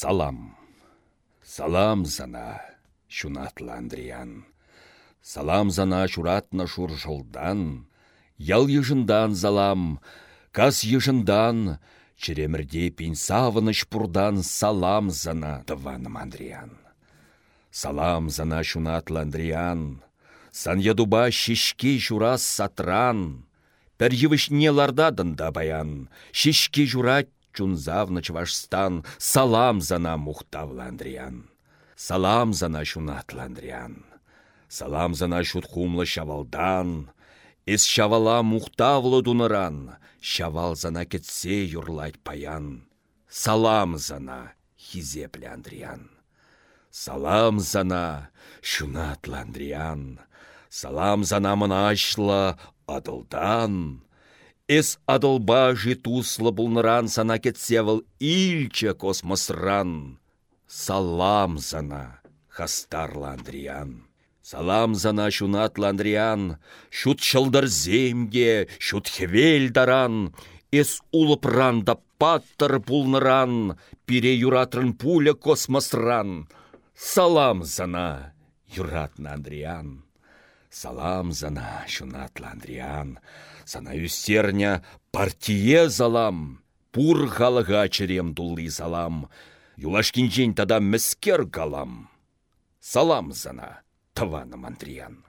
Салам. Салам зана, шунатлы Андриан. Салам зана шуратна шур жылдан. Ял ежындан залам, кас ежындан, черемірде пин савыныш пурдан салам зана тываным Андриан. Салам зана шунатлы Андриан. Сан ядуба шишке журас сатран. Пір евішне лардадында баян. Шишке журат чунзавны Чувашстан. Салам зана мухтавлы Андриан. Салам зана шунатлы Андриан. Салам зана шутхумлы шавалдан. Эс шавала мухтавлы дуныран. Шавал зана кетсе юрлайт паян. Салам зана хизеплі Андриан. Салам зана шунатлы Андриан. Салам зана мынашлы адылдан. Эс адылба туслы бұлныран сана кетсевіл илче космосран. Салам зана хастарлы Андриан. Салам зана шунатлы Андриан, шут шылдыр земге, шут хевел даран, эс улыпран да паттыр пулныран, пире юратрын пуля космосран. Салам зана, юратны Андриан. Салам зана, шунатлы Андриан. Сана үстерня партие залам. Пур халыға черем дулли салам. Юлашкинчен тада міскер галам. Салам зана, таваным Андриан.